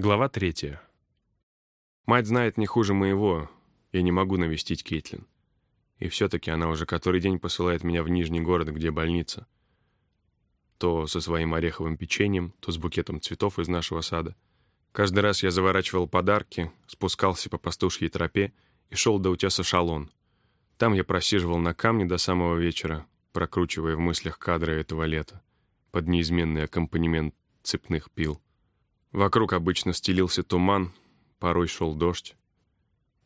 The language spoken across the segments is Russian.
Глава третья. Мать знает не хуже моего. Я не могу навестить Кейтлин. И все-таки она уже который день посылает меня в Нижний город, где больница. То со своим ореховым печеньем, то с букетом цветов из нашего сада. Каждый раз я заворачивал подарки, спускался по пастушьей тропе и шел до утеса Шалон. Там я просиживал на камне до самого вечера, прокручивая в мыслях кадры этого лета под неизменный аккомпанемент цепных пил. Вокруг обычно стелился туман, порой шел дождь.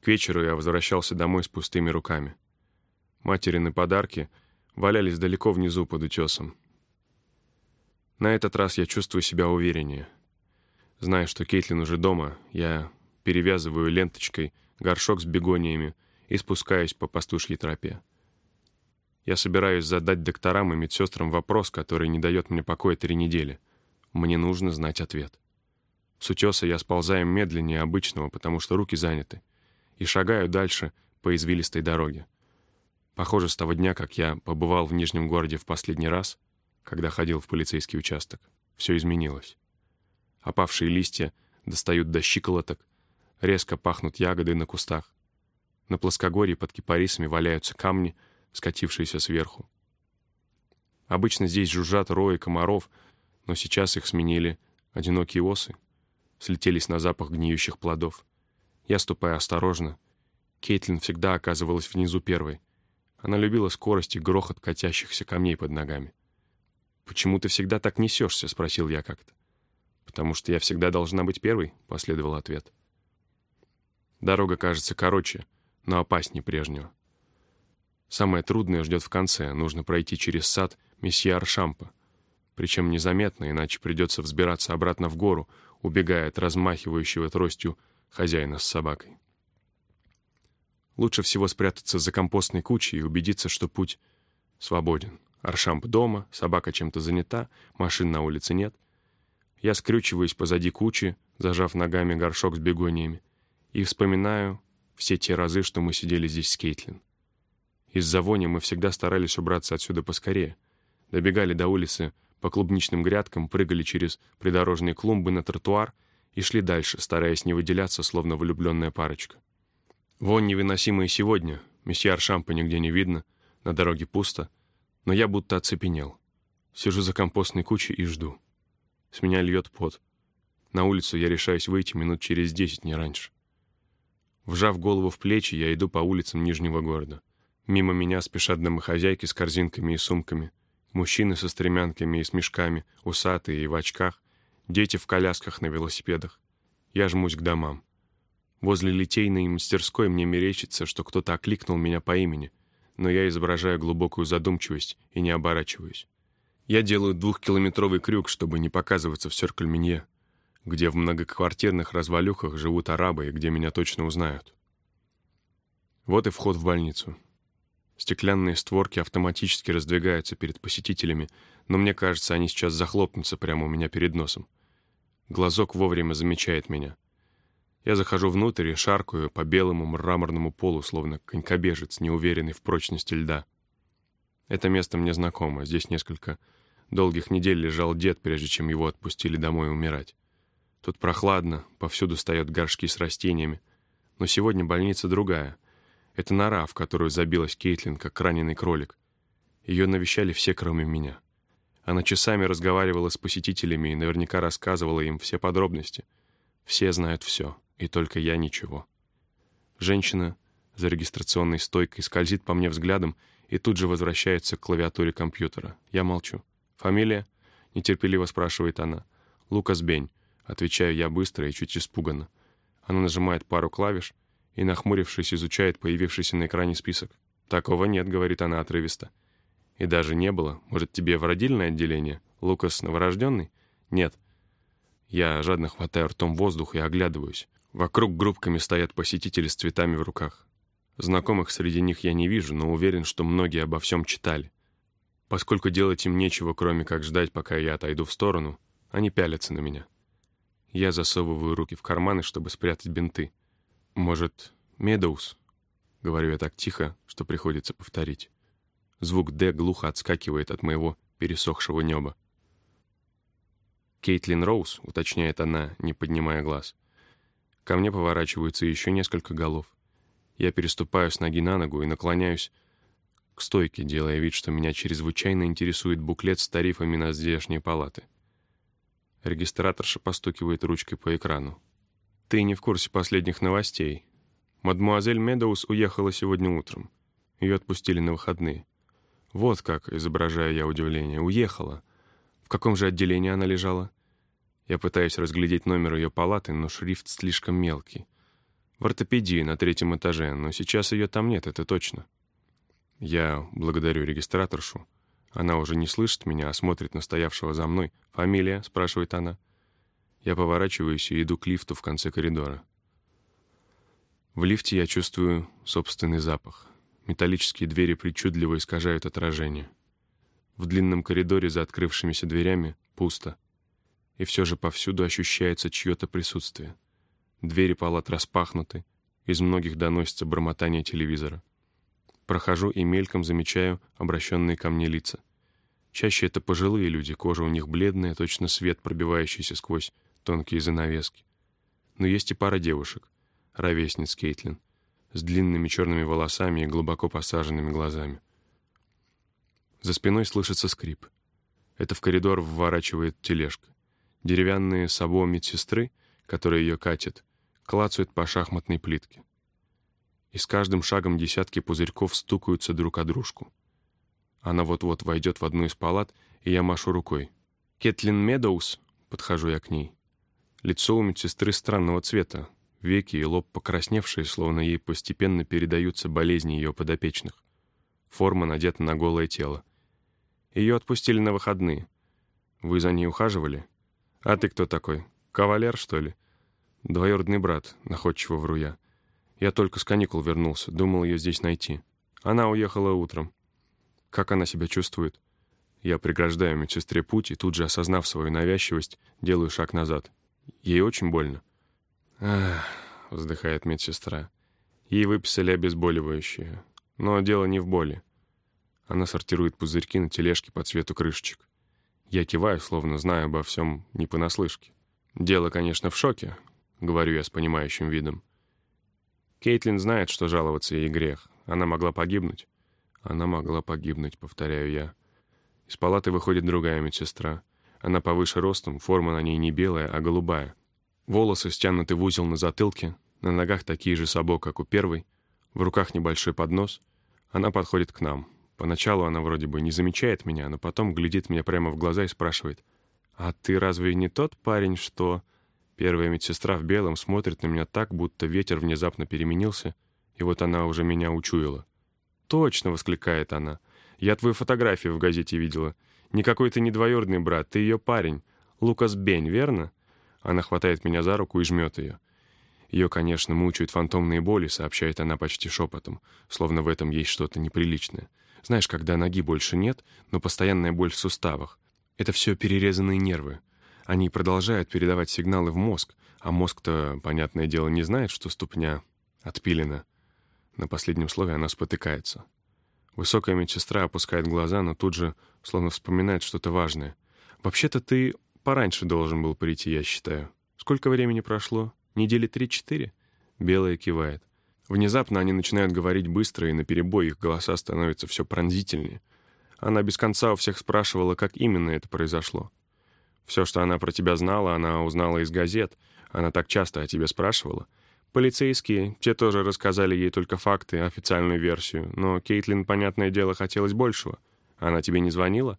К вечеру я возвращался домой с пустыми руками. Материны подарки валялись далеко внизу под утесом. На этот раз я чувствую себя увереннее. Зная, что Кейтлин уже дома, я перевязываю ленточкой горшок с бегониями и спускаюсь по пастушьей тропе. Я собираюсь задать докторам и медсестрам вопрос, который не дает мне покоя три недели. Мне нужно знать ответ. С утеса я сползаю медленнее обычного, потому что руки заняты, и шагаю дальше по извилистой дороге. Похоже, с того дня, как я побывал в Нижнем городе в последний раз, когда ходил в полицейский участок, все изменилось. Опавшие листья достают до щиколоток, резко пахнут ягоды на кустах. На плоскогорье под кипарисами валяются камни — скатившиеся сверху. Обычно здесь жужжат рои комаров, но сейчас их сменили одинокие осы, слетелись на запах гниющих плодов. Я ступаю осторожно. Кейтлин всегда оказывалась внизу первой. Она любила скорость и грохот катящихся камней под ногами. «Почему ты всегда так несешься?» — спросил я как-то. «Потому что я всегда должна быть первой», — последовал ответ. Дорога кажется короче, но опаснее прежнего. Самое трудное ждет в конце. Нужно пройти через сад месье Аршампа. Причем незаметно, иначе придется взбираться обратно в гору, убегая от размахивающего тростью хозяина с собакой. Лучше всего спрятаться за компостной кучей и убедиться, что путь свободен. Аршамп дома, собака чем-то занята, машин на улице нет. Я скрючиваюсь позади кучи, зажав ногами горшок с бегониями, и вспоминаю все те разы, что мы сидели здесь с Кейтлин. Из-за вони мы всегда старались убраться отсюда поскорее. Добегали до улицы по клубничным грядкам, прыгали через придорожные клумбы на тротуар и шли дальше, стараясь не выделяться, словно влюбленная парочка. Вонь невыносимая сегодня, месье Аршампа нигде не видно, на дороге пусто, но я будто оцепенел. Сижу за компостной кучей и жду. С меня льет пот. На улицу я решаюсь выйти минут через десять, не раньше. Вжав голову в плечи, я иду по улицам Нижнего города. Мимо меня спешат домохозяйки с корзинками и сумками, мужчины со стремянками и с мешками, усатые и в очках, дети в колясках на велосипедах. Я жмусь к домам. Возле литейной мастерской мне мерещится, что кто-то окликнул меня по имени, но я изображаю глубокую задумчивость и не оборачиваюсь. Я делаю двухкилометровый крюк, чтобы не показываться в Сёркальменье, где в многоквартирных развалюхах живут арабы и где меня точно узнают. Вот и вход в больницу. Стеклянные створки автоматически раздвигаются перед посетителями, но мне кажется, они сейчас захлопнутся прямо у меня перед носом. Глазок вовремя замечает меня. Я захожу внутрь и шаркаю по белому мраморному полу, словно конькобежец, неуверенный в прочности льда. Это место мне знакомо. Здесь несколько долгих недель лежал дед, прежде чем его отпустили домой умирать. Тут прохладно, повсюду стоят горшки с растениями. Но сегодня больница другая. Это нора, в которую забилась Кейтлин, как раненый кролик. Ее навещали все, кроме меня. Она часами разговаривала с посетителями и наверняка рассказывала им все подробности. Все знают все, и только я ничего. Женщина за регистрационной стойкой скользит по мне взглядом и тут же возвращается к клавиатуре компьютера. Я молчу. «Фамилия?» — нетерпеливо спрашивает она. «Лукас Бень», — отвечаю я быстро и чуть испуганно. Она нажимает пару клавиш, и, нахмурившись, изучает появившийся на экране список. «Такого нет», — говорит она отрывисто. «И даже не было. Может, тебе в родильное отделение? Лукас новорожденный?» «Нет». Я жадно хватаю ртом воздух и оглядываюсь. Вокруг группками стоят посетители с цветами в руках. Знакомых среди них я не вижу, но уверен, что многие обо всем читали. Поскольку делать им нечего, кроме как ждать, пока я отойду в сторону, они пялятся на меня. Я засовываю руки в карманы, чтобы спрятать бинты. «Может, Медоуз?» — говорю я так тихо, что приходится повторить. Звук «Д» глухо отскакивает от моего пересохшего неба. Кейтлин Роуз, уточняет она, не поднимая глаз. Ко мне поворачиваются еще несколько голов. Я переступаю с ноги на ногу и наклоняюсь к стойке, делая вид, что меня чрезвычайно интересует буклет с тарифами на здешние палаты. Регистраторша постукивает ручкой по экрану. «Ты не в курсе последних новостей. Мадмуазель Медоуз уехала сегодня утром. Ее отпустили на выходные. Вот как, изображая я удивление, уехала. В каком же отделении она лежала?» Я пытаюсь разглядеть номер ее палаты, но шрифт слишком мелкий. В ортопедии на третьем этаже, но сейчас ее там нет, это точно. Я благодарю регистраторшу. Она уже не слышит меня, а смотрит на стоявшего за мной. «Фамилия?» — спрашивает она. Я поворачиваюсь и иду к лифту в конце коридора. В лифте я чувствую собственный запах. Металлические двери причудливо искажают отражение. В длинном коридоре за открывшимися дверями пусто и все же повсюду ощущается чье-то присутствие. Двери палат распахнуты, из многих доносится бормотание телевизора. Прохожу и мельком замечаю обращенные ко мне лица. Чаще это пожилые люди, кожа у них бледная, точно свет, пробивающийся сквозь тонкие занавески. Но есть и пара девушек, ровесниц Кейтлин, с длинными черными волосами и глубоко посаженными глазами. За спиной слышится скрип. Это в коридор вворачивает тележка. Деревянные сабо медсестры, которые ее катят, клацают по шахматной плитке. И с каждым шагом десятки пузырьков стукаются друг о дружку. Она вот-вот войдет в одну из палат, и я машу рукой. «Кетлин Медоуз?» — подхожу я к ней. Лицо у медсестры странного цвета, веки и лоб покрасневшие, словно ей постепенно передаются болезни ее подопечных. Форма надета на голое тело. Ее отпустили на выходные. Вы за ней ухаживали? «А ты кто такой? Кавалер, что ли?» «Двоюродный брат», — находчиво вру я. «Я только с каникул вернулся, думал ее здесь найти. Она уехала утром. Как она себя чувствует?» Я преграждаю медсестре путь и тут же, осознав свою навязчивость, делаю шаг назад. Ей очень больно. «Ах», — вздыхает медсестра. Ей выписали обезболивающее. Но дело не в боли. Она сортирует пузырьки на тележке по цвету крышечек. Я киваю, словно знаю обо всем не понаслышке. «Дело, конечно, в шоке», — говорю я с понимающим видом. Кейтлин знает, что жаловаться ей грех. Она могла погибнуть. Она могла погибнуть, повторяю я. Из палаты выходит другая медсестра. Она повыше ростом, форма на ней не белая, а голубая. Волосы стянуты в узел на затылке, на ногах такие же сабо, как у первой, в руках небольшой поднос. Она подходит к нам. Поначалу она вроде бы не замечает меня, но потом глядит мне прямо в глаза и спрашивает, «А ты разве не тот парень, что...» Первая медсестра в белом смотрит на меня так, будто ветер внезапно переменился, и вот она уже меня учуяла. «Точно!» — воскликает она. «Я твою фотографию в газете видела. Никакой ты не двоюродный брат, ты ее парень. Лукас Бень, верно?» Она хватает меня за руку и жмет ее. Ее, конечно, мучают фантомные боли, сообщает она почти шепотом, словно в этом есть что-то неприличное. Знаешь, когда ноги больше нет, но постоянная боль в суставах. Это все перерезанные нервы. Они продолжают передавать сигналы в мозг, а мозг-то, понятное дело, не знает, что ступня отпилена. На последнем слове она спотыкается. Высокая медсестра опускает глаза, но тут же словно вспоминает что-то важное. «Вообще-то ты пораньше должен был прийти, я считаю. Сколько времени прошло? Недели три-четыре?» Белая кивает. Внезапно они начинают говорить быстро, и наперебой их голоса становятся все пронзительнее. Она без конца у всех спрашивала, как именно это произошло. Все, что она про тебя знала, она узнала из газет. Она так часто о тебе спрашивала. Полицейские, те тоже рассказали ей только факты, официальную версию. Но Кейтлин, понятное дело, хотелось большего. Она тебе не звонила?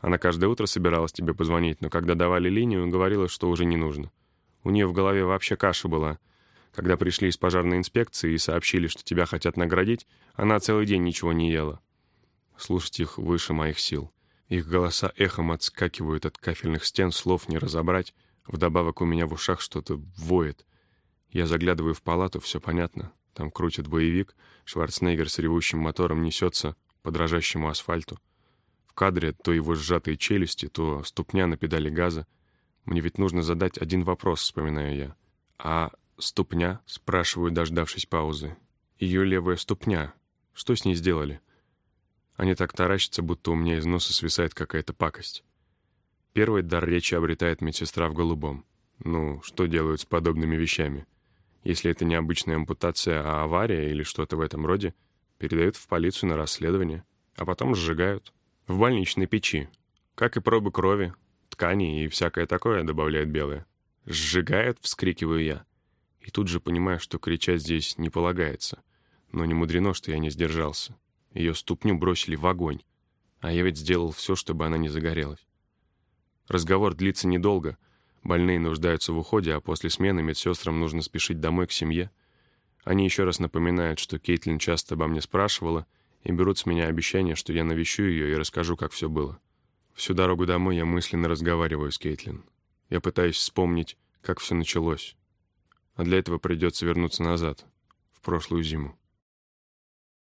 Она каждое утро собиралась тебе позвонить, но когда давали линию, говорила, что уже не нужно. У нее в голове вообще каша была — когда пришли из пожарной инспекции и сообщили, что тебя хотят наградить, она целый день ничего не ела. Слушать их выше моих сил. Их голоса эхом отскакивают от кафельных стен, слов не разобрать. Вдобавок у меня в ушах что-то воет. Я заглядываю в палату, все понятно. Там крутит боевик, Шварценеггер с ревущим мотором несется по дрожащему асфальту. В кадре то его сжатые челюсти, то ступня на педали газа. Мне ведь нужно задать один вопрос, вспоминаю я. А «Ступня?» — спрашиваю, дождавшись паузы. «Ее левая ступня. Что с ней сделали?» Они так таращатся, будто у меня из носа свисает какая-то пакость. Первый дар речи обретает медсестра в голубом. Ну, что делают с подобными вещами? Если это не обычная ампутация, а авария или что-то в этом роде, передают в полицию на расследование, а потом сжигают. В больничной печи. Как и пробы крови, ткани и всякое такое, добавляет белое. «Сжигают?» — вскрикиваю я. И тут же понимаю, что кричать здесь не полагается. Но не мудрено, что я не сдержался. Ее ступню бросили в огонь. А я ведь сделал все, чтобы она не загорелась. Разговор длится недолго. Больные нуждаются в уходе, а после смены медсестрам нужно спешить домой к семье. Они еще раз напоминают, что Кейтлин часто обо мне спрашивала, и берут с меня обещание, что я навещу ее и расскажу, как все было. Всю дорогу домой я мысленно разговариваю с Кейтлин. Я пытаюсь вспомнить, как все началось. А для этого придется вернуться назад, в прошлую зиму.